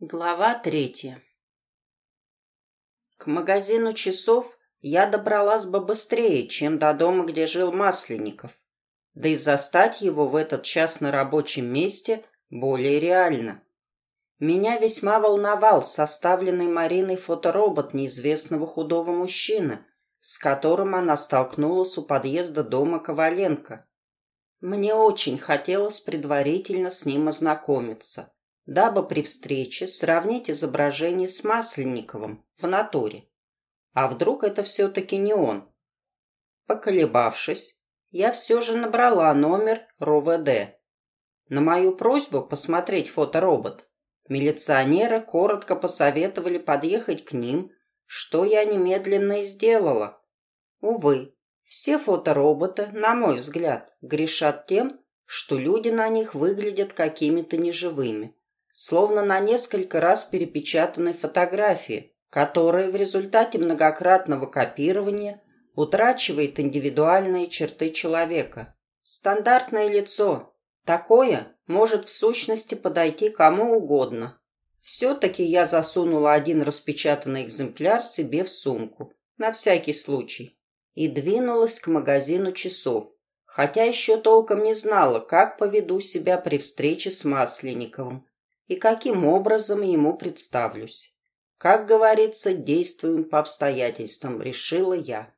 Глава третья К магазину часов я добралась бы быстрее, чем до дома, где жил Масленников. Да и застать его в этот час на рабочем месте более реально. Меня весьма волновал составленный Мариной фоторобот неизвестного худого мужчины, с которым она столкнулась у подъезда дома Коваленко. Мне очень хотелось предварительно с ним ознакомиться – дабы при встрече сравнить изображение с Масленниковым в натуре. А вдруг это все-таки не он? Поколебавшись, я все же набрала номер РОВД. На мою просьбу посмотреть фоторобот милиционеры коротко посоветовали подъехать к ним, что я немедленно и сделала. Увы, все фотороботы, на мой взгляд, грешат тем, что люди на них выглядят какими-то неживыми словно на несколько раз перепечатанной фотографии, которая в результате многократного копирования утрачивает индивидуальные черты человека. Стандартное лицо. Такое может в сущности подойти кому угодно. Все-таки я засунула один распечатанный экземпляр себе в сумку, на всякий случай, и двинулась к магазину часов, хотя еще толком не знала, как поведу себя при встрече с Масленниковым и каким образом ему представлюсь. Как говорится, действуем по обстоятельствам, решила я.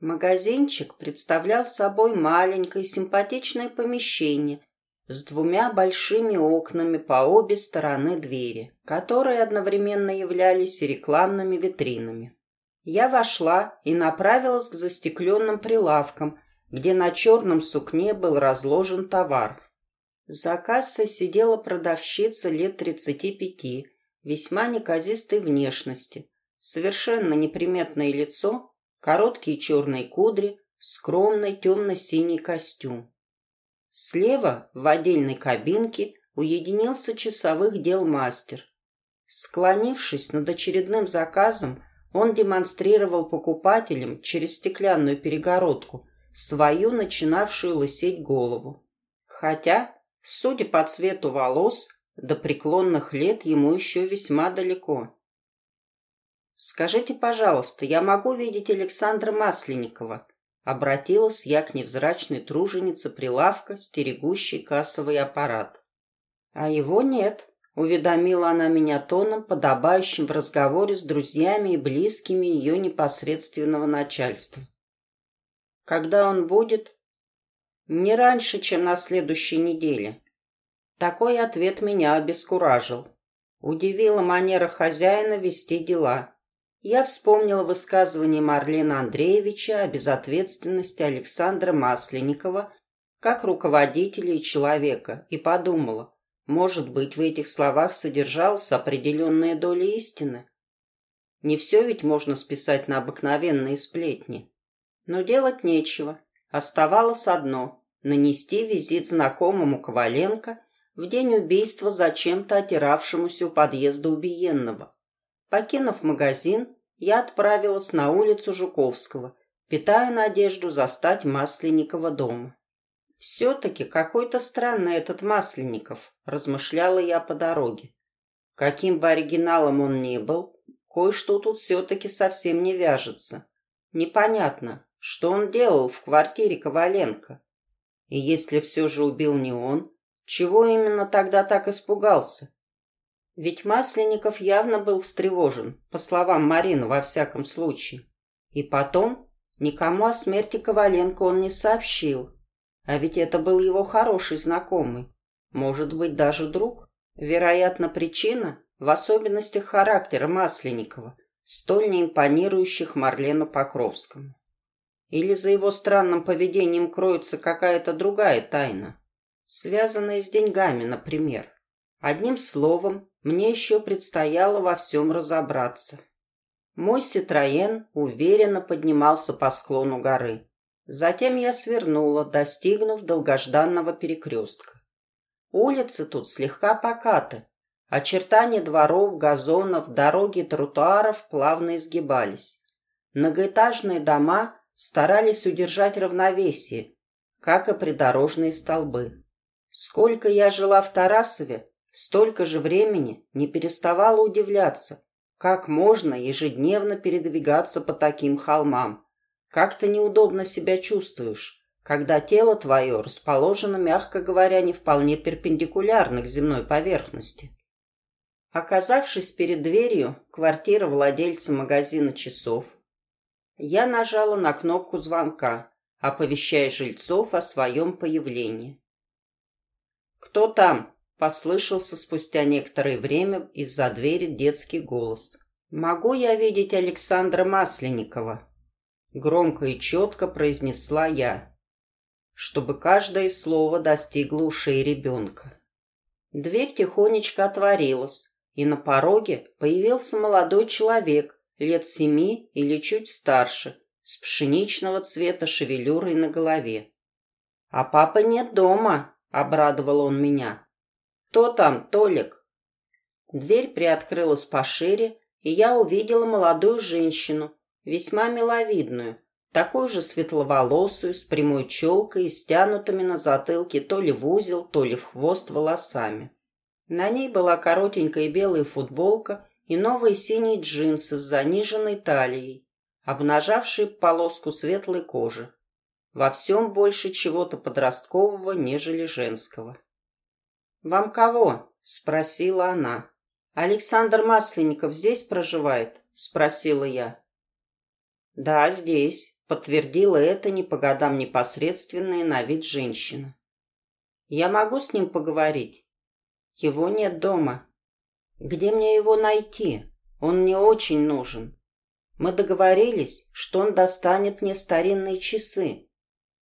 Магазинчик представлял собой маленькое симпатичное помещение с двумя большими окнами по обе стороны двери, которые одновременно являлись рекламными витринами. Я вошла и направилась к застекленным прилавкам, где на черном сукне был разложен товар. За кассой сидела продавщица лет тридцати пяти, весьма неказистой внешности, совершенно неприметное лицо, короткие черные кудри, скромный темно-синий костюм. Слева, в отдельной кабинке, уединился часовых дел мастер. Склонившись над очередным заказом, он демонстрировал покупателям через стеклянную перегородку свою начинавшую лысеть голову. Хотя Судя по цвету волос, до преклонных лет ему еще весьма далеко. «Скажите, пожалуйста, я могу видеть Александра Масленникова?» Обратилась я к невзрачной труженице прилавка, стерегущей кассовый аппарат. «А его нет», — уведомила она меня тоном, подобающим в разговоре с друзьями и близкими ее непосредственного начальства. «Когда он будет?» Не раньше, чем на следующей неделе. Такой ответ меня обескуражил. Удивила манера хозяина вести дела. Я вспомнила высказывание Марлена Андреевича о безответственности Александра Масленникова как руководителя и человека и подумала, может быть, в этих словах содержалась определенная доля истины. Не все ведь можно списать на обыкновенные сплетни. Но делать нечего. Оставалось одно — нанести визит знакомому Коваленко в день убийства зачем-то отиравшемуся у подъезда убиенного. Покинув магазин, я отправилась на улицу Жуковского, питая надежду застать Масленникова дома. «Все-таки какой-то странный этот Масленников», — размышляла я по дороге. Каким бы оригиналом он ни был, кое-что тут все-таки совсем не вяжется. Непонятно, что он делал в квартире Коваленко? И если все же убил не он, чего именно тогда так испугался? Ведь Масленников явно был встревожен, по словам Марины, во всяком случае. И потом, никому о смерти Коваленко он не сообщил. А ведь это был его хороший знакомый. Может быть, даже друг. Вероятно, причина в особенностях характера Масленникова, столь неимпонирующих Марлену Покровскому. Или за его странным поведением кроется какая-то другая тайна, связанная с деньгами, например. Одним словом, мне еще предстояло во всем разобраться. Мой Ситроен уверенно поднимался по склону горы. Затем я свернула, достигнув долгожданного перекрестка. Улицы тут слегка покаты. Очертания дворов, газонов, дороги тротуаров плавно изгибались. Многоэтажные дома старались удержать равновесие, как и придорожные столбы. Сколько я жила в Тарасове, Столько же времени не переставала удивляться, как можно ежедневно передвигаться по таким холмам. Как ты неудобно себя чувствуешь, когда тело твое расположено, мягко говоря, не вполне перпендикулярно к земной поверхности. Оказавшись перед дверью квартиры владельца магазина часов, я нажала на кнопку звонка, оповещая жильцов о своем появлении. «Кто там?» — послышался спустя некоторое время из-за двери детский голос. «Могу я видеть Александра Масленникова?» Громко и четко произнесла я, чтобы каждое слово достигло ушей ребенка. Дверь тихонечко отворилась, и на пороге появился молодой человек лет семи или чуть старше, с пшеничного цвета шевелюрой на голове. «А папа нет дома», — обрадовал он меня. «Кто там, Толик?» Дверь приоткрылась пошире, и я увидела молодую женщину, весьма миловидную, такую же светловолосую, с прямой челкой и стянутыми на затылке то ли в узел, то ли в хвост волосами. На ней была коротенькая белая футболка и новые синие джинсы с заниженной талией, обнажавшие полоску светлой кожи. Во всем больше чего-то подросткового, нежели женского. «Вам кого?» — спросила она. «Александр Масленников здесь проживает?» — спросила я. «Да, здесь», — подтвердила это не по годам непосредственная на вид женщина. «Я могу с ним поговорить?» «Его нет дома», где мне его найти? Он мне очень нужен. Мы договорились, что он достанет мне старинные часы.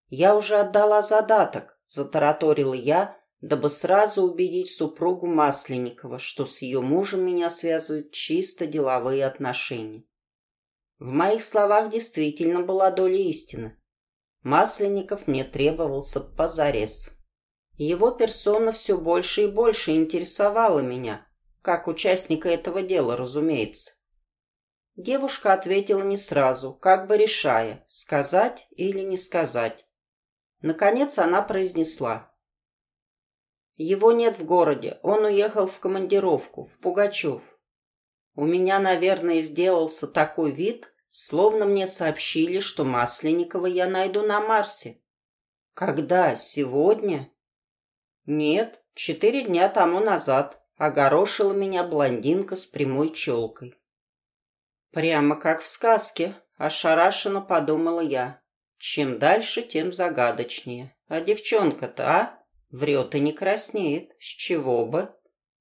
Я уже отдала задаток, затараторила я, дабы сразу убедить супругу Масленникова, что с ее мужем меня связывают чисто деловые отношения. В моих словах действительно была доля истины. Масленников мне требовался позарез. Его персона все больше и больше интересовала меня, как участника этого дела, разумеется. Девушка ответила не сразу, как бы решая, сказать или не сказать. Наконец она произнесла. Его нет в городе, он уехал в командировку, в Пугачев. У меня, наверное, сделался такой вид, словно мне сообщили, что Масленникова я найду на Марсе. Когда? Сегодня? Нет, четыре дня тому назад. Огорошила меня блондинка с прямой челкой. Прямо как в сказке, ошарашенно подумала я. Чем дальше, тем загадочнее. А девчонка-то, а? Врет и не краснеет. С чего бы?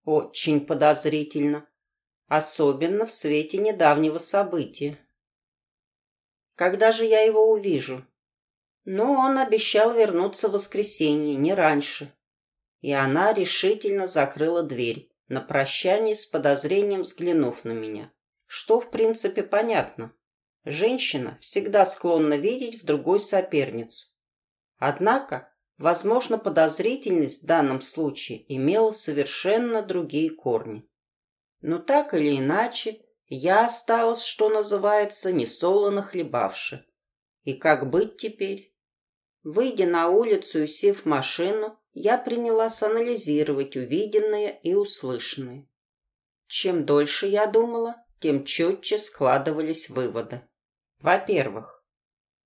Очень подозрительно. Особенно в свете недавнего события. Когда же я его увижу? Ну, он обещал вернуться в воскресенье, не раньше и она решительно закрыла дверь, на прощание с подозрением взглянув на меня. Что, в принципе, понятно. Женщина всегда склонна видеть в другой соперницу. Однако, возможно, подозрительность в данном случае имела совершенно другие корни. Но так или иначе, я осталась, что называется, несолоно хлебавши. И как быть теперь? Выйдя на улицу и сев в машину, я принялась анализировать увиденное и услышанное. Чем дольше я думала, тем четче складывались выводы. Во-первых,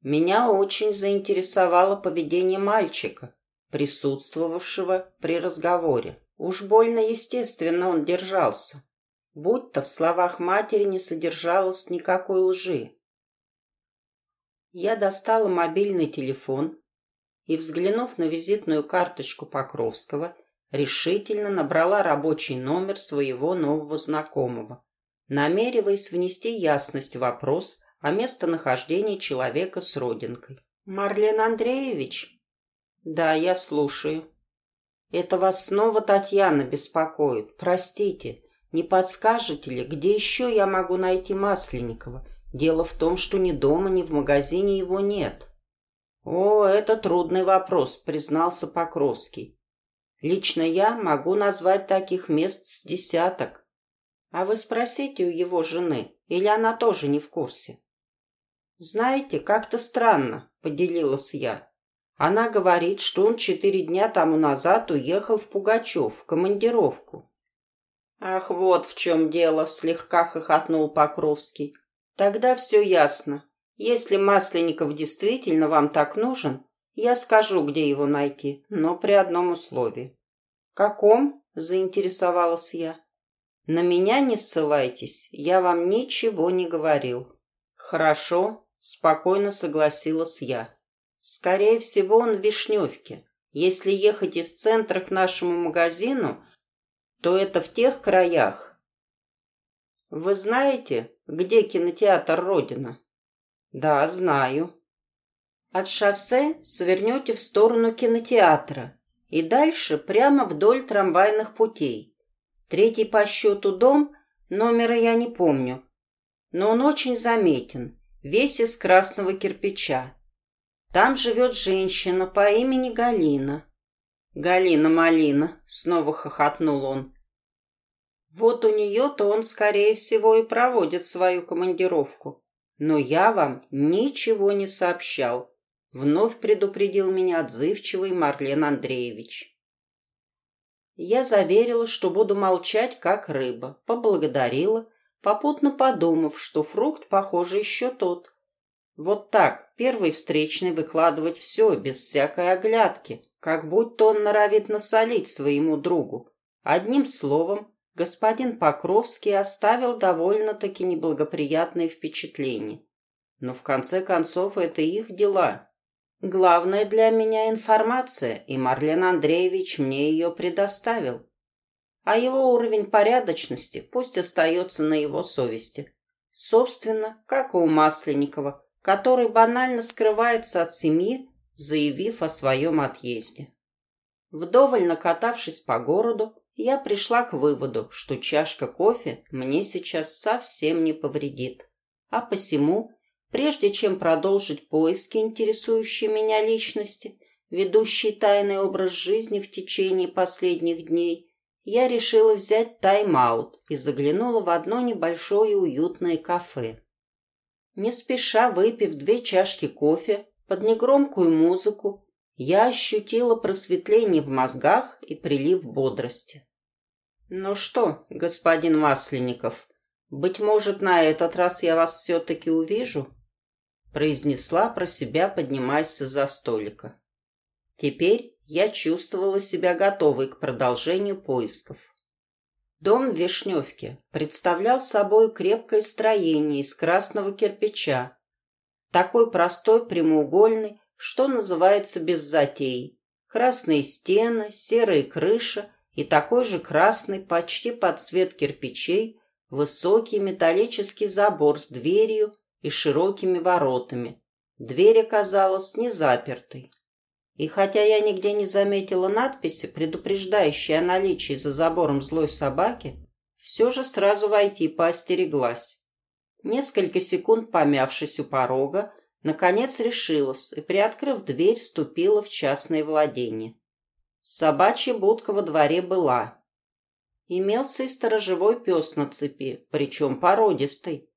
меня очень заинтересовало поведение мальчика, присутствовавшего при разговоре. Уж больно естественно он держался, будто в словах матери не содержалось никакой лжи. Я достала мобильный телефон и, взглянув на визитную карточку Покровского, решительно набрала рабочий номер своего нового знакомого, намереваясь внести ясность в вопрос о местонахождении человека с родинкой. «Марлен Андреевич?» «Да, я слушаю». «Это вас снова Татьяна беспокоит. Простите, не подскажете ли, где еще я могу найти Масленникова? Дело в том, что ни дома, ни в магазине его нет». «О, это трудный вопрос», — признался Покровский. «Лично я могу назвать таких мест с десяток. А вы спросите у его жены, или она тоже не в курсе?» «Знаете, как-то странно», — поделилась я. «Она говорит, что он четыре дня тому назад уехал в Пугачев, в командировку. Ах, вот в чем дело, слегка хохотнул Покровский. Тогда все ясно. Если Масленников действительно вам так нужен, я скажу, где его найти, но при одном условии. Каком? заинтересовалась я. На меня не ссылайтесь, я вам ничего не говорил. Хорошо, спокойно согласилась я. Скорее всего, он в Вишневке. Если ехать из центра к нашему магазину, то это в тех краях. Вы знаете, где кинотеатр Родина? Да, знаю. От шоссе свернете в сторону кинотеатра и дальше прямо вдоль трамвайных путей. Третий по счету дом, номера я не помню, но он очень заметен, весь из красного кирпича. Там живет женщина по имени Галина. «Галина Малина», — снова хохотнул он. «Вот у нее-то он, скорее всего, и проводит свою командировку. Но я вам ничего не сообщал», — вновь предупредил меня отзывчивый Марлен Андреевич. Я заверила, что буду молчать, как рыба, поблагодарила, попутно подумав, что фрукт, похоже, еще тот. Вот так, первый встречный выкладывать все, без всякой оглядки, как будто он норовит насолить своему другу. Одним словом, господин Покровский оставил довольно-таки неблагоприятные впечатления. Но в конце концов это их дела. Главное для меня информация, и Марлен Андреевич мне ее предоставил. А его уровень порядочности пусть остается на его совести. Собственно, как и у Масленникова, который банально скрывается от семьи, заявив о своем отъезде. Вдоволь накатавшись по городу, я пришла к выводу, что чашка кофе мне сейчас совсем не повредит. А посему, прежде чем продолжить поиски интересующей меня личности, ведущей тайный образ жизни в течение последних дней, я решила взять тайм-аут и заглянула в одно небольшое уютное кафе. Не спеша выпив две чашки кофе под негромкую музыку, я ощутила просветление в мозгах и прилив бодрости. «Ну что, господин Масленников, быть может, на этот раз я вас все-таки увижу?» произнесла про себя, поднимаясь за столика. Теперь я чувствовала себя готовой к продолжению поисков. Дом в Вишневке представлял собой крепкое строение из красного кирпича, такой простой прямоугольный, что называется без затей. Красные стены, серая крыша и такой же красный, почти под цвет кирпичей, высокий металлический забор с дверью и широкими воротами. Дверь оказалась не запертой. И хотя я нигде не заметила надписи, предупреждающей о наличии за забором злой собаки, все же сразу войти поостереглась. Несколько секунд помявшись у порога, наконец решилась и, приоткрыв дверь, вступила в частное владение. Собачья будка во дворе была. Имелся и сторожевой пес на цепи, причем породистый.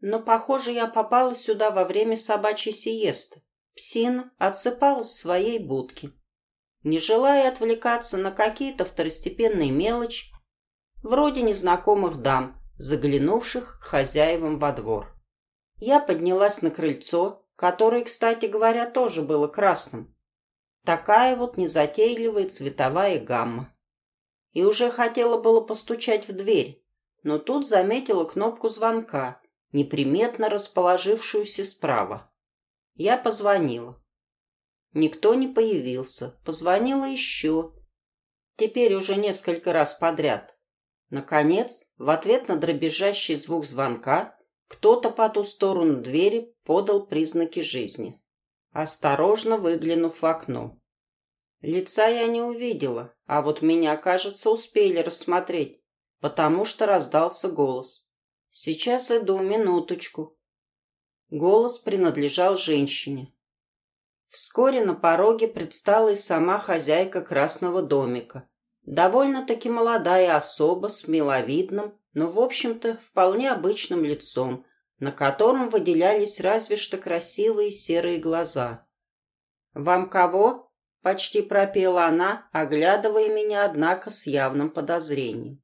Но, похоже, я попала сюда во время собачьей сиесты. Псина отсыпалась в своей будке. Не желая отвлекаться на какие-то второстепенные мелочи, вроде незнакомых дам, заглянувших к хозяевам во двор. Я поднялась на крыльцо, которое, кстати говоря, тоже было красным. Такая вот незатейливая цветовая гамма. И уже хотела было постучать в дверь, но тут заметила кнопку звонка, неприметно расположившуюся справа. Я позвонила. Никто не появился. Позвонила еще. Теперь уже несколько раз подряд. Наконец, в ответ на дребезжащий звук звонка, кто-то по ту сторону двери подал признаки жизни, осторожно выглянув в окно. Лица я не увидела, а вот меня, кажется, успели рассмотреть, потому что раздался голос. «Сейчас иду, минуточку». Голос принадлежал женщине. Вскоре на пороге предстала и сама хозяйка красного домика. Довольно-таки молодая особа с миловидным, но, в общем-то, вполне обычным лицом, на котором выделялись разве что красивые серые глаза. «Вам кого?» — почти пропела она, оглядывая меня, однако, с явным подозрением.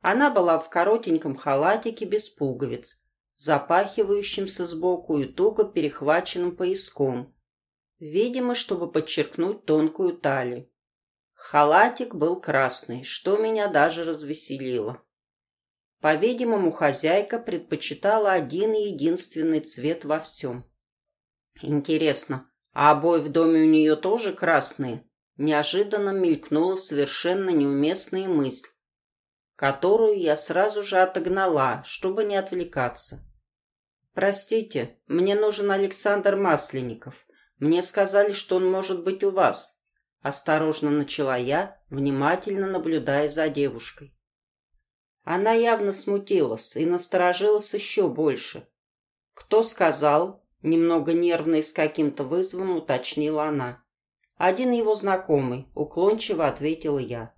Она была в коротеньком халатике без пуговиц, запахивающимся сбоку и туго перехваченным пояском, видимо, чтобы подчеркнуть тонкую талию. Халатик был красный, что меня даже развеселило. По-видимому, хозяйка предпочитала один и единственный цвет во всем. Интересно, а обои в доме у нее тоже красные? Неожиданно мелькнула совершенно неуместная мысль, которую я сразу же отогнала, чтобы не отвлекаться. «Простите, мне нужен Александр Масленников. Мне сказали, что он может быть у вас». Осторожно начала я, внимательно наблюдая за девушкой. Она явно смутилась и насторожилась еще больше. «Кто сказал?» — немного нервно и с каким-то вызовом уточнила она. «Один его знакомый», — уклончиво ответила я.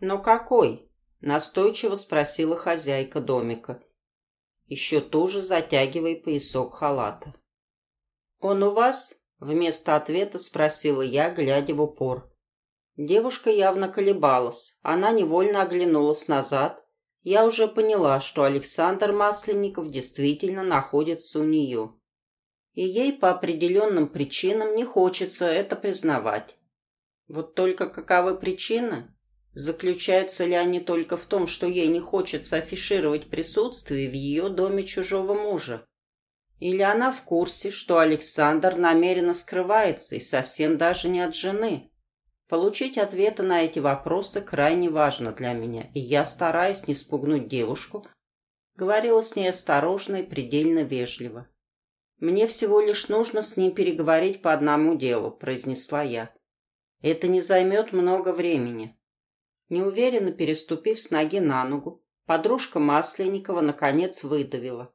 «Но какой?» — настойчиво спросила хозяйка домика, еще туже затягивая поясок халата. «Он у вас?» Вместо ответа спросила я, глядя в упор. Девушка явно колебалась. Она невольно оглянулась назад. Я уже поняла, что Александр Масленников действительно находится у нее. И ей по определенным причинам не хочется это признавать. Вот только каковы причины? Заключаются ли они только в том, что ей не хочется афишировать присутствие в ее доме чужого мужа? Или она в курсе, что Александр намеренно скрывается и совсем даже не от жены? Получить ответы на эти вопросы крайне важно для меня, и я, стараясь не спугнуть девушку, говорила с ней осторожно и предельно вежливо. «Мне всего лишь нужно с ним переговорить по одному делу», — произнесла я. «Это не займет много времени». Неуверенно переступив с ноги на ногу, подружка Масленникова наконец выдавила.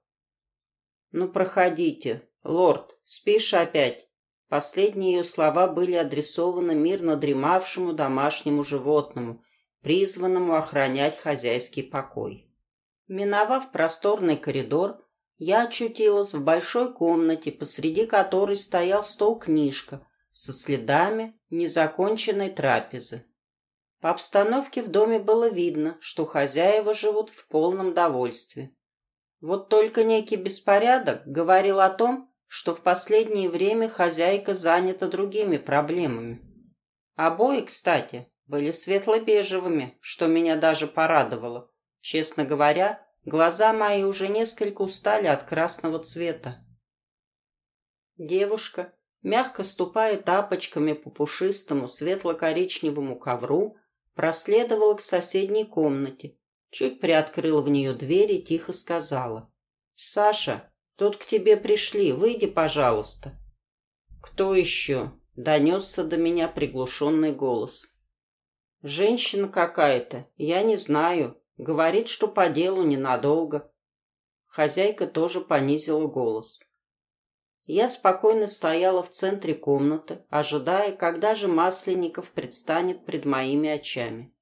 «Ну, проходите. Лорд, спишь опять?» Последние ее слова были адресованы мирно дремавшему домашнему животному, призванному охранять хозяйский покой. Миновав просторный коридор, я очутилась в большой комнате, посреди которой стоял стол-книжка со следами незаконченной трапезы. По обстановке в доме было видно, что хозяева живут в полном довольстве. Вот только некий беспорядок говорил о том, что в последнее время хозяйка занята другими проблемами. Обои, кстати, были светло-бежевыми, что меня даже порадовало. Честно говоря, глаза мои уже несколько устали от красного цвета. Девушка, мягко ступая тапочками по пушистому светло-коричневому ковру, проследовала к соседней комнате, чуть приоткрыла в нее дверь и тихо сказала. «Саша, тут к тебе пришли, выйди, пожалуйста». «Кто еще?» — донесся до меня приглушенный голос. «Женщина какая-то, я не знаю. Говорит, что по делу ненадолго». Хозяйка тоже понизила голос. Я спокойно стояла в центре комнаты, ожидая, когда же Масленников предстанет пред моими очами.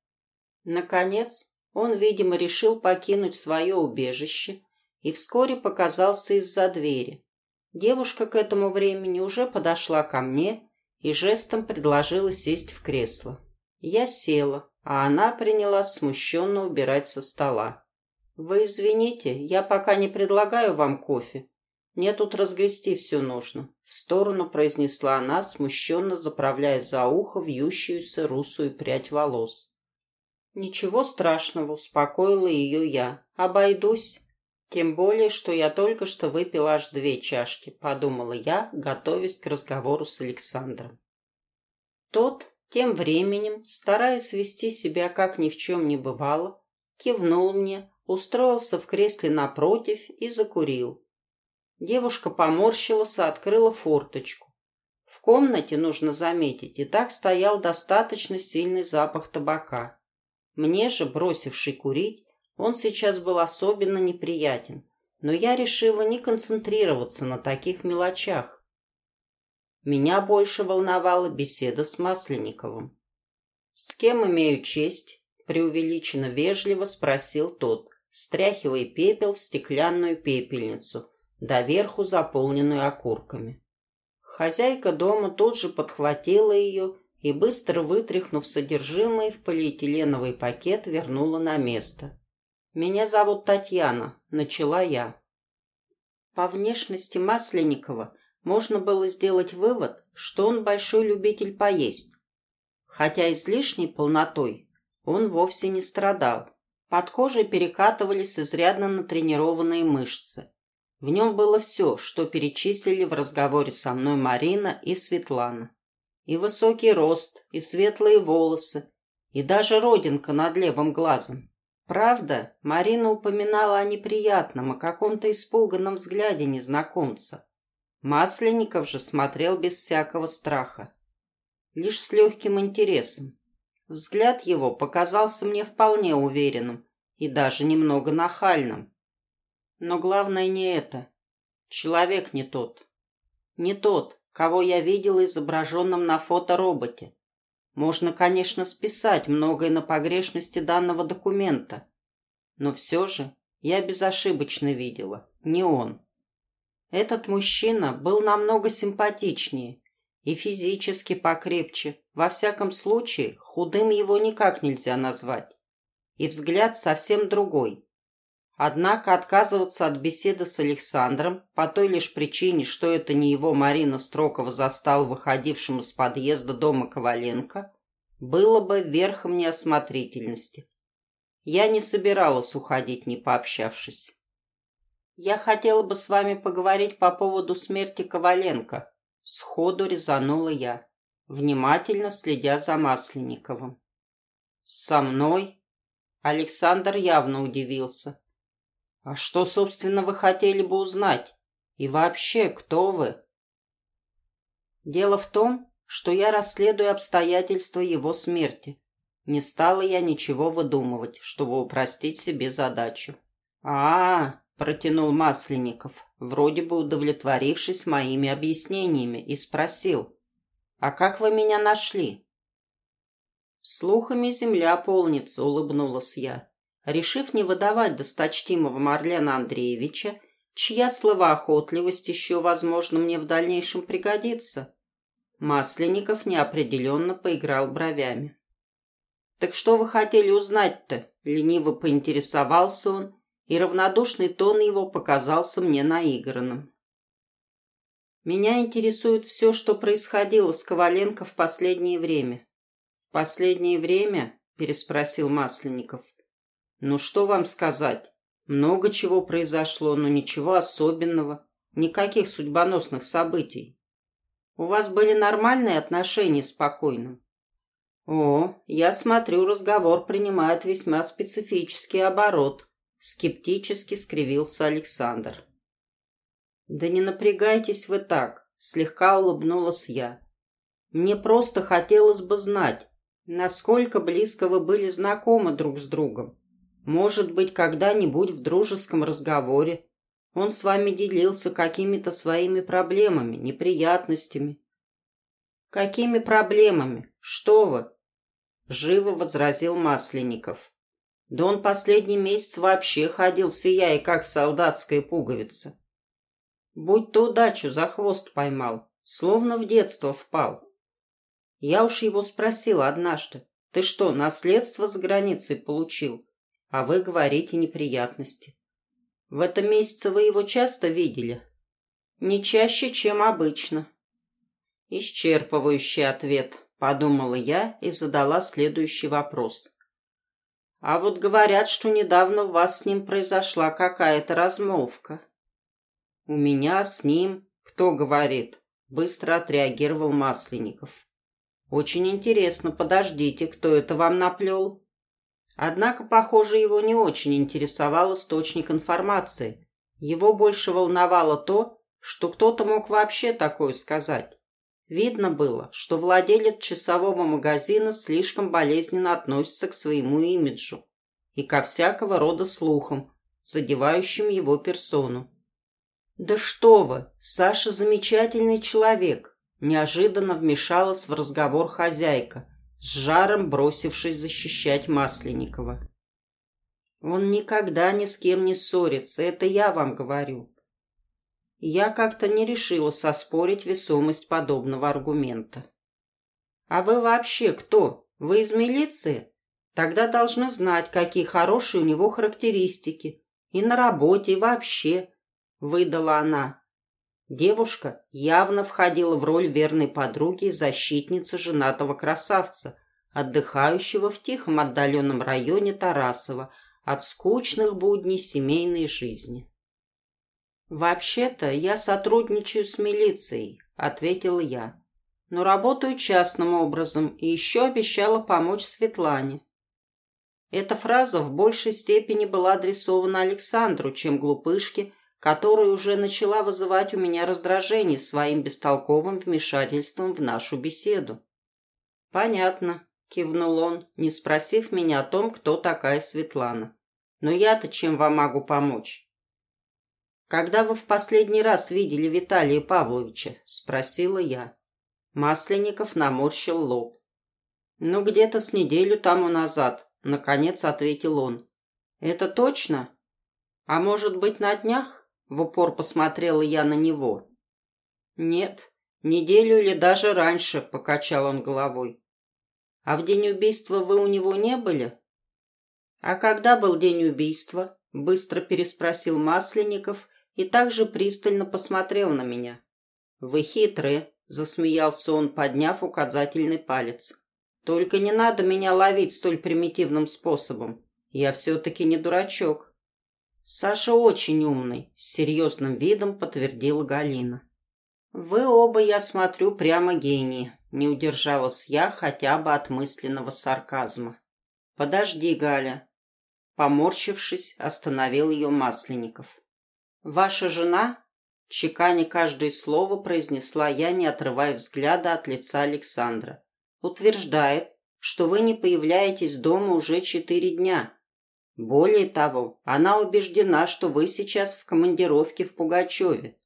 Наконец, он, видимо, решил покинуть свое убежище и вскоре показался из-за двери. Девушка к этому времени уже подошла ко мне и жестом предложила сесть в кресло. Я села, а она принялась смущенно убирать со стола. «Вы извините, я пока не предлагаю вам кофе. Мне тут разгрести все нужно», — в сторону произнесла она, смущенно заправляя за ухо вьющуюся русую прядь волос. «Ничего страшного», — успокоила ее я. «Обойдусь». «Тем более, что я только что выпила аж две чашки», — подумала я, готовясь к разговору с Александром. Тот, тем временем, стараясь вести себя как ни в чем не бывало, кивнул мне, устроился в кресле напротив и закурил. Девушка поморщилась и открыла форточку. В комнате, нужно заметить, и так стоял достаточно сильный запах табака. Мне же, бросивший курить, он сейчас был особенно неприятен, но я решила не концентрироваться на таких мелочах. Меня больше волновала беседа с Масленниковым. «С кем имею честь?» — преувеличенно вежливо спросил тот, стряхивая пепел в стеклянную пепельницу, доверху заполненную окурками. Хозяйка дома тут же подхватила ее и, быстро вытряхнув содержимое в полиэтиленовый пакет, вернула на место. «Меня зовут Татьяна», — начала я. По внешности Масленникова можно было сделать вывод, что он большой любитель поесть. Хотя излишней полнотой он вовсе не страдал. Под кожей перекатывались изрядно натренированные мышцы. В нем было все, что перечислили в разговоре со мной Марина и Светлана. И высокий рост, и светлые волосы, и даже родинка над левым глазом. Правда, Марина упоминала о неприятном, о каком-то испуганном взгляде незнакомца. Масленников же смотрел без всякого страха. Лишь с легким интересом. Взгляд его показался мне вполне уверенным и даже немного нахальным. Но главное не это. Человек не тот. Не тот, кого я видел изображенным на фотороботе. Можно, конечно, списать многое на погрешности данного документа. Но все же я безошибочно видела. Не он. Этот мужчина был намного симпатичнее и физически покрепче. Во всяком случае, худым его никак нельзя назвать. И взгляд совсем другой. Однако отказываться от беседы с Александром по той лишь причине, что это не его Марина Строкова застал выходившим из подъезда дома Коваленко, было бы верхом неосмотрительности. Я не собиралась уходить, не пообщавшись. Я хотела бы с вами поговорить по поводу смерти Коваленко, Сходу резанула я, внимательно следя за Масленниковым. «Со мной?» Александр явно удивился. «А что, собственно, вы хотели бы узнать? И вообще, кто вы?» «Дело в том, что я расследую обстоятельства его смерти. Не стала я ничего выдумывать, чтобы упростить себе задачу. а, -а, -а протянул Масленников, вроде бы удовлетворившись моими объяснениями, и спросил, «А как вы меня нашли?» «Слухами земля полнится», — улыбнулась я, решив не выдавать досточтимого Марлена Андреевича, чья словоохотливость еще, возможно, мне в дальнейшем пригодится. Масленников неопределенно поиграл бровями. «Так что вы хотели узнать-то?» — лениво поинтересовался он, и равнодушный тон его показался мне наигранным. Меня интересует все, что происходило с Коваленко в последнее время. В последнее время? Переспросил Масленников. Ну что вам сказать? Много чего произошло, но ничего особенного. Никаких судьбоносных событий. У вас были нормальные отношения с покойным? О, я смотрю, разговор принимает весьма специфический оборот. Скептически скривился Александр. «Да не напрягайтесь вы так», — слегка улыбнулась я. «Мне просто хотелось бы знать, насколько близко вы были знакомы друг с другом. Может быть, когда-нибудь в дружеском разговоре он с вами делился какими-то своими проблемами, неприятностями». «Какими проблемами? Что вы?» — живо возразил Масленников. Да он последний месяц вообще ходил, сияя, как солдатская пуговица. Будь-то удачу за хвост поймал, словно в детство впал. Я уж его спросила однажды, ты что, наследство за границей получил? А вы говорите неприятности. В этом месяце вы его часто видели? Не чаще, чем обычно. Исчерпывающий ответ, подумала я и задала следующий вопрос. А вот говорят, что недавно у вас с ним произошла какая-то размолвка. У меня с ним, кто говорит, быстро отреагировал Масленников. Очень интересно, подождите, кто это вам наплел? Однако, похоже, его не очень интересовал источник информации. Его больше волновало то, что кто-то мог вообще такое сказать. Видно было, что владелец часового магазина слишком болезненно относится к своему имиджу и ко всякого рода слухам, задевающим его персону. «Да что вы! Саша замечательный человек!» Неожиданно вмешалась в разговор хозяйка, с жаром бросившись защищать Масленникова. «Он никогда ни с кем не ссорится, это я вам говорю. Я как-то не решила соспорить весомость подобного аргумента. «А вы вообще кто? Вы из милиции?» Тогда должны знать, какие хорошие у него характеристики. И на работе, и вообще, — выдала она. Девушка явно входила в роль верной подруги и защитницы женатого красавца, отдыхающего в тихом отдаленном районе Тарасова от скучных будней семейной жизни. «Вообще-то я сотрудничаю с милицией», — ответила я. «Но работаю частным образом и еще обещала помочь Светлане». Эта фраза в большей степени была адресована Александру, чем глупышке, которая уже начала вызывать у меня раздражение своим бестолковым вмешательством в нашу беседу. «Понятно», — кивнул он, не спросив меня о том, кто такая Светлана. «Но я-то чем вам могу помочь?» «Когда вы в последний раз видели Виталия Павловича?» — спросила я. Масленников наморщил лоб. «Ну, где-то с неделю тому назад», — наконец ответил он. «Это точно? А может быть, на днях?» — в упор посмотрела я на него. «Нет, неделю или даже раньше», — покачал он головой. «А в день убийства вы у него не были?» «А когда был день убийства?» — быстро переспросил Масленников и также пристально посмотрел на меня. «Вы хитрые», — засмеялся он, подняв указательный палец. Только не надо меня ловить столь примитивным способом. Я все-таки не дурачок. Саша очень умный, с серьезным видом подтвердила Галина. Вы оба, я смотрю, прямо гении. Не удержалась я хотя бы от мысленного сарказма. Подожди, Галя. Поморщившись, остановил ее Масленников. Ваша жена, чеканя каждое слово, произнесла я, не отрывая взгляда от лица Александра утверждает, что вы не появляетесь дома уже четыре дня. Более того, она убеждена, что вы сейчас в командировке в Пугачеве.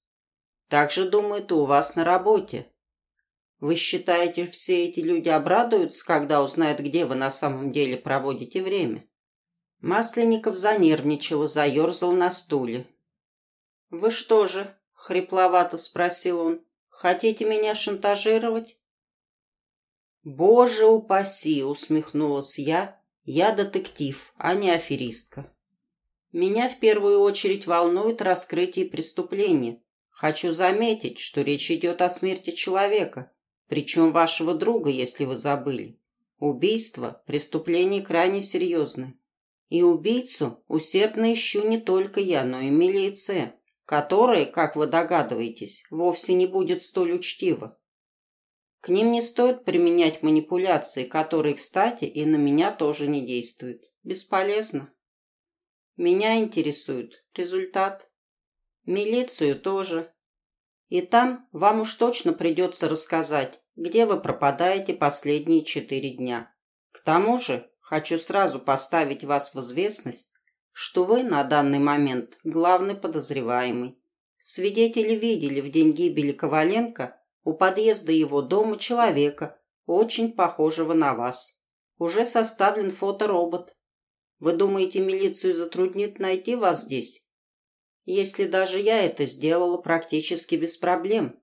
Также думает и у вас на работе. Вы считаете, все эти люди обрадуются, когда узнают, где вы на самом деле проводите время? Масленников занервничал и заерзал на стуле. «Вы что же?» — хрипловато спросил он. «Хотите меня шантажировать?» «Боже упаси!» — усмехнулась я. «Я детектив, а не аферистка. Меня в первую очередь волнует раскрытие преступления. Хочу заметить, что речь идет о смерти человека, причем вашего друга, если вы забыли. Убийство – преступление крайне серьезное. И убийцу усердно ищу не только я, но и милиция, которая, как вы догадываетесь, вовсе не будет столь учтива. К ним не стоит применять манипуляции, которые, кстати, и на меня тоже не действуют. Бесполезно. Меня интересует результат. Милицию тоже. И там вам уж точно придется рассказать, где вы пропадаете последние четыре дня. К тому же, хочу сразу поставить вас в известность, что вы на данный момент главный подозреваемый. Свидетели видели в день гибели Коваленко у подъезда его дома человека, очень похожего на вас. Уже составлен фоторобот. Вы думаете, милицию затруднит найти вас здесь? Если даже я это сделала практически без проблем.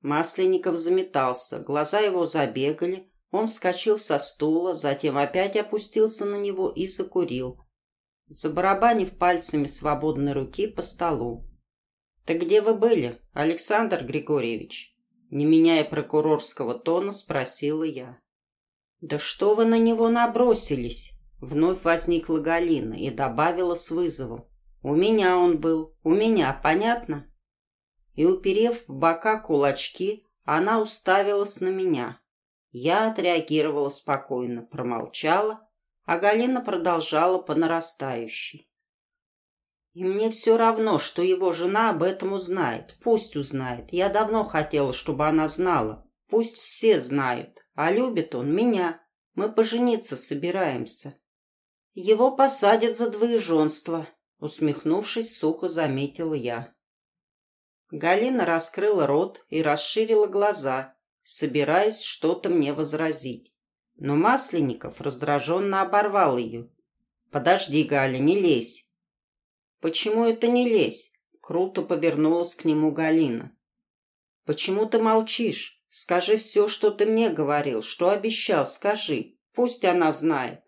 Масленников заметался, глаза его забегали, он вскочил со стула, затем опять опустился на него и закурил, забарабанив пальцами свободной руки по столу. «Так где вы были, Александр Григорьевич?» Не меняя прокурорского тона, спросила я. «Да что вы на него набросились?» Вновь возникла Галина и добавила с вызовом. «У меня он был, у меня, понятно?» И, уперев в бока кулачки, она уставилась на меня. Я отреагировала спокойно, промолчала, а Галина продолжала по нарастающей. И мне все равно, что его жена об этом узнает. Пусть узнает. Я давно хотела, чтобы она знала. Пусть все знают. А любит он меня. Мы пожениться собираемся. Его посадят за двоеженство. Усмехнувшись, сухо заметила я. Галина раскрыла рот и расширила глаза, собираясь что-то мне возразить. Но Масленников раздраженно оборвал ее. «Подожди, Галя, не лезь. «Почему это не лезь?» Круто повернулась к нему Галина. «Почему ты молчишь? Скажи все, что ты мне говорил, что обещал, скажи. Пусть она знает.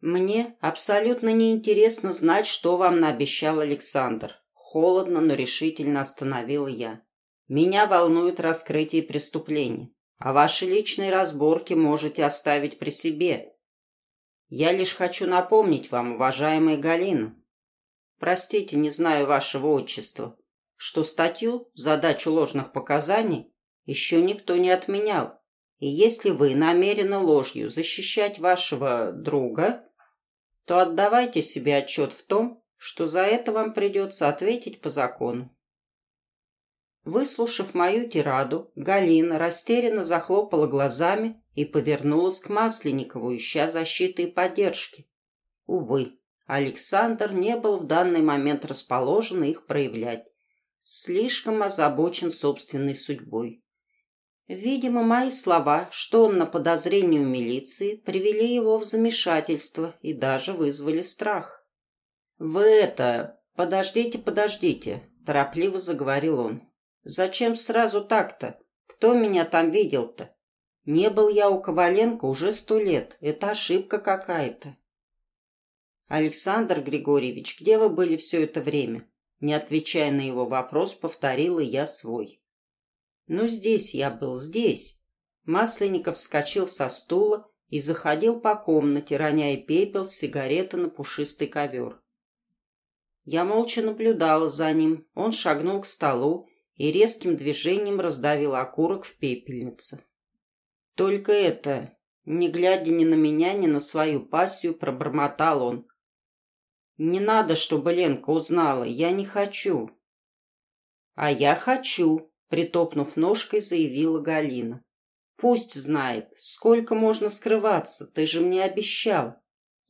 Мне абсолютно неинтересно знать, что вам наобещал Александр. Холодно, но решительно остановила я. Меня волнует раскрытие преступления, а ваши личные разборки можете оставить при себе. Я лишь хочу напомнить вам, уважаемая Галина, простите, не знаю вашего отчества, что статью «Задачу ложных показаний» еще никто не отменял. И если вы намерены ложью защищать вашего друга, то отдавайте себе отчет в том, что за это вам придется ответить по закону. Выслушав мою тираду, Галина растерянно захлопала глазами и повернулась к Масленникову, ища защиты и поддержки. Увы, Александр не был в данный момент расположен их проявлять. Слишком озабочен собственной судьбой. Видимо, мои слова, что он на подозрении у милиции, привели его в замешательство и даже вызвали страх. «Вы это... Подождите, подождите», — торопливо заговорил он. Зачем сразу так-то? Кто меня там видел-то? Не был я у Коваленко уже сто лет. Это ошибка какая-то. Александр Григорьевич, где вы были все это время? Не отвечая на его вопрос, повторила я свой. Ну, здесь я был, здесь. Масленников вскочил со стула и заходил по комнате, роняя пепел с сигареты на пушистый ковер. Я молча наблюдала за ним. Он шагнул к столу и резким движением раздавил окурок в пепельнице. Только это, не глядя ни на меня, ни на свою пассию, пробормотал он. «Не надо, чтобы Ленка узнала, я не хочу». «А я хочу», — притопнув ножкой, заявила Галина. «Пусть знает, сколько можно скрываться, ты же мне обещал».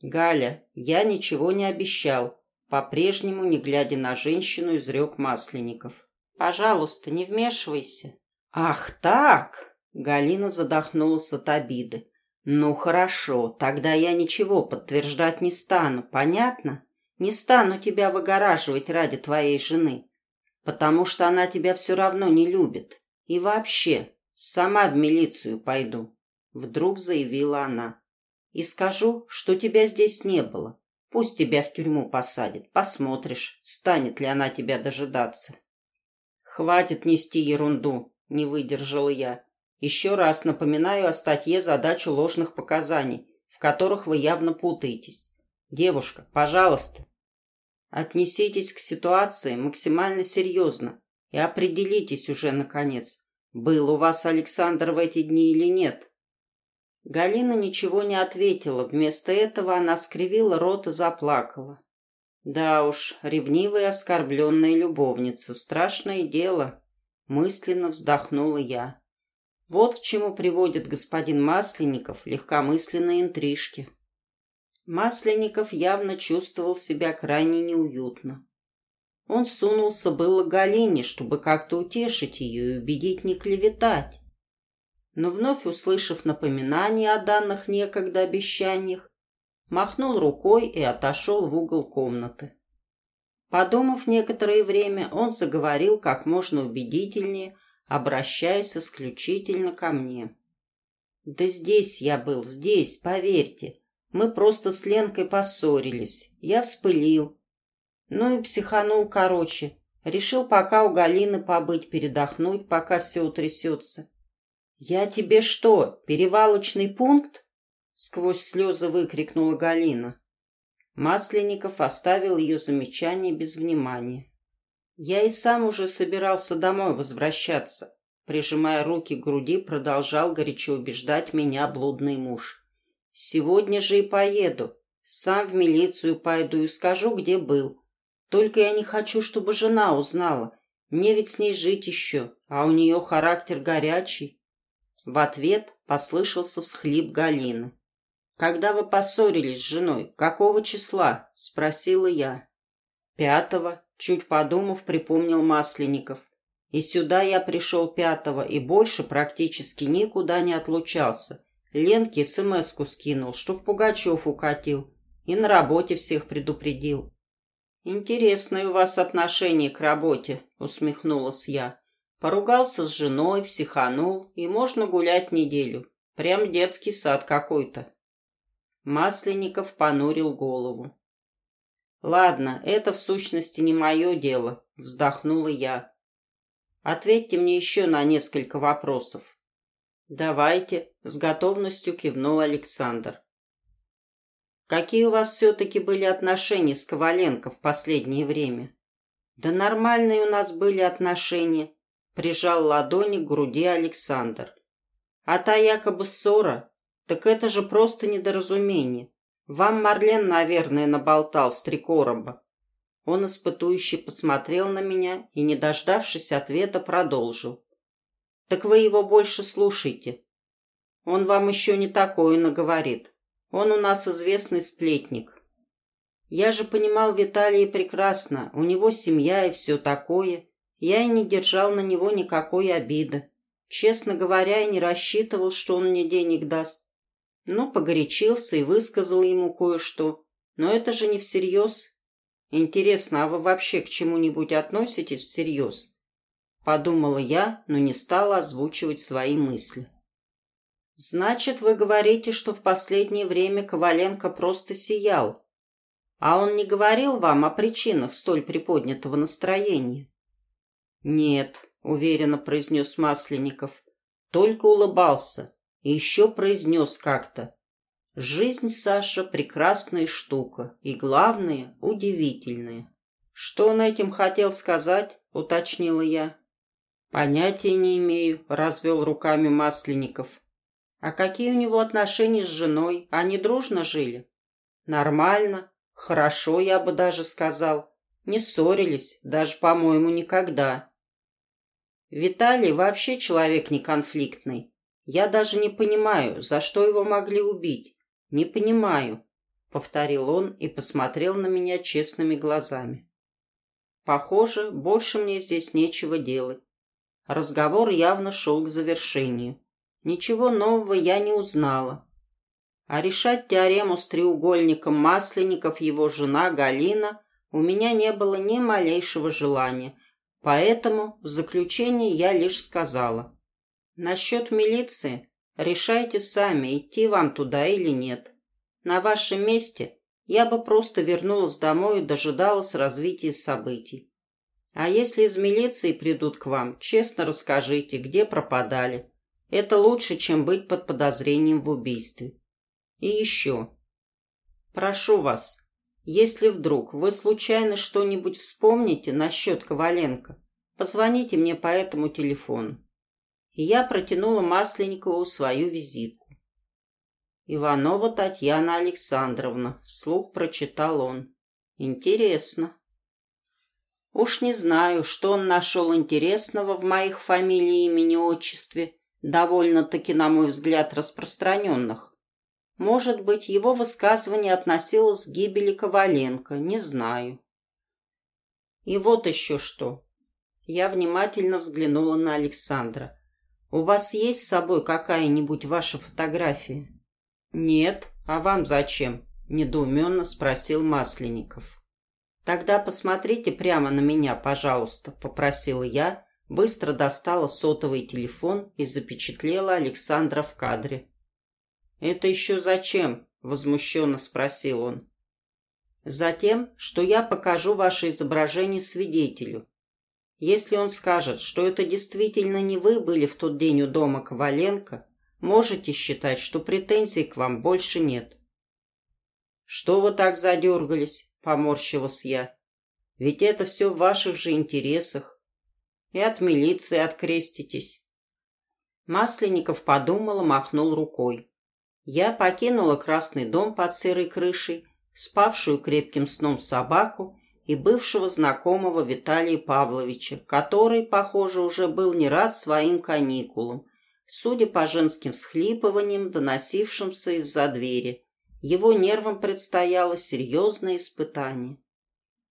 «Галя, я ничего не обещал», — по-прежнему, не глядя на женщину, изрек Масленников. Пожалуйста, не вмешивайся. Ах так! Галина задохнулась от обиды. Ну хорошо, тогда я ничего подтверждать не стану, понятно? Не стану тебя выгораживать ради твоей жены, потому что она тебя все равно не любит. И вообще, сама в милицию пойду, вдруг заявила она. И скажу, что тебя здесь не было. Пусть тебя в тюрьму посадят, посмотришь, станет ли она тебя дожидаться. «Хватит нести ерунду», — не выдержала я. «Еще раз напоминаю о статье «Задачу ложных показаний», в которых вы явно путаетесь. Девушка, пожалуйста, отнеситесь к ситуации максимально серьезно и определитесь уже, наконец, был у вас Александр в эти дни или нет». Галина ничего не ответила. Вместо этого она скривила рот и заплакала. Да уж, ревнивая оскорбленная любовница, страшное дело, мысленно вздохнула я. Вот к чему приводит господин Масленников легкомысленные интрижки. Масленников явно чувствовал себя крайне неуютно. Он сунулся было к Галине, чтобы как-то утешить ее и убедить не клеветать. Но вновь услышав напоминание о данных некогда обещаниях, махнул рукой и отошел в угол комнаты. Подумав некоторое время, он заговорил как можно убедительнее, обращаясь исключительно ко мне. «Да здесь я был, здесь, поверьте. Мы просто с Ленкой поссорились. Я вспылил. Ну и психанул короче. Решил пока у Галины побыть, передохнуть, пока все утрясется. Я тебе что, перевалочный пункт? Сквозь слезы выкрикнула Галина. Масленников оставил ее замечание без внимания. Я и сам уже собирался домой возвращаться. Прижимая руки к груди, продолжал горячо убеждать меня блудный муж. Сегодня же и поеду. Сам в милицию пойду и скажу, где был. Только я не хочу, чтобы жена узнала. Мне ведь с ней жить еще, а у нее характер горячий. В ответ послышался всхлип Галины. «Когда вы поссорились с женой? Какого числа?» – спросила я. «Пятого», – чуть подумав, припомнил Масленников. «И сюда я пришел пятого и больше практически никуда не отлучался. Ленке смс-ку скинул, что в Пугачев укатил. И на работе всех предупредил». «Интересное у вас отношение к работе», — усмехнулась я. «Поругался с женой, психанул, и можно гулять неделю. Прям детский сад какой-то». Масленников понурил голову. «Ладно, это в сущности не мое дело», — вздохнула я. «Ответьте мне еще на несколько вопросов». «Давайте», — с готовностью кивнул Александр. «Какие у вас все-таки были отношения с Коваленко в последнее время?» «Да нормальные у нас были отношения», — прижал ладони к груди Александр. «А та якобы ссора, так это же просто недоразумение. Вам Марлен, наверное, наболтал с три короба». Он испытующе посмотрел на меня и, не дождавшись ответа, продолжил. «Так вы его больше слушайте. Он вам еще не такое наговорит. Он у нас известный сплетник, я же понимал Виталия прекрасно, у него семья и все такое. Я и не держал на него никакой обиды. Честно говоря, я не рассчитывал, что он мне денег даст. Ну, погорячился и высказал ему кое-что. Но это же не всерьез. Интересно, а вы вообще к чему-нибудь относитесь всерьез? Подумала я, но не стала озвучивать свои мысли. Значит, вы говорите, что в последнее время Коваленко просто сиял, а он не говорил вам о причинах столь приподнятого настроения? Нет, уверенно произнес Масленников. Только улыбался и еще произнес как-то. Жизнь, Саша, прекрасная штука и, главное, удивительная. Что он этим хотел сказать, уточнила я. Понятия не имею, развел руками Масленников. А какие у него отношения с женой? Они дружно жили? Нормально, Хорошо, я бы даже сказал. Не ссорились, даже, по-моему, никогда. Виталий вообще человек не конфликтный. Я даже не понимаю, за что его могли убить. Не понимаю, повторил он и посмотрел на меня честными глазами. Похоже, больше мне здесь нечего делать. Разговор явно шел к завершению. Ничего нового я не узнала. А решать теорему с треугольником масленников его жена Галина у меня не было ни малейшего желания, поэтому в заключении я лишь сказала. Насчет милиции решайте сами, идти вам туда или нет. На вашем месте я бы просто вернулась домой и дожидалась развития событий. А если из милиции придут к вам, честно расскажите, где пропадали. Это лучше, чем быть под подозрением в убийстве. И еще. Прошу вас, если вдруг вы случайно что-нибудь вспомните насчет Коваленко, позвоните мне по этому телефону. И я протянула Масленникову свою визитку. Иванова Татьяна Александровна, вслух прочитал он. Интересно. Уж не знаю, что он нашел интересного в моих фамилии, имени, отчестве, довольно-таки, на мой взгляд, распространенных. Может быть, его высказывание относилось к гибели Коваленко, не знаю. И вот еще что. Я внимательно взглянула на Александра. «У вас есть с собой какая-нибудь ваша фотография?» «Нет. А вам зачем?» – недоуменно спросил Масленников. «Тогда посмотрите прямо на меня, пожалуйста», – попросила я, быстро достала сотовый телефон и запечатлела Александра в кадре. «Это еще зачем?» — возмущенно спросил он. «Затем, что я покажу ваше изображение свидетелю. Если он скажет, что это действительно не вы были в тот день у дома Коваленко, можете считать, что претензий к вам больше нет». «Что вы так задергались?» — поморщилась я. «Ведь это все в ваших же интересах. И от милиции откреститесь». Масленников подумал махнул рукой. Я покинула красный дом под серой крышей, спавшую крепким сном собаку и бывшего знакомого Виталия Павловича, который, похоже, уже был не рад своим каникулам, судя по женским всхлипываниям, доносившимся из-за двери. Его нервам предстояло серьезное испытание.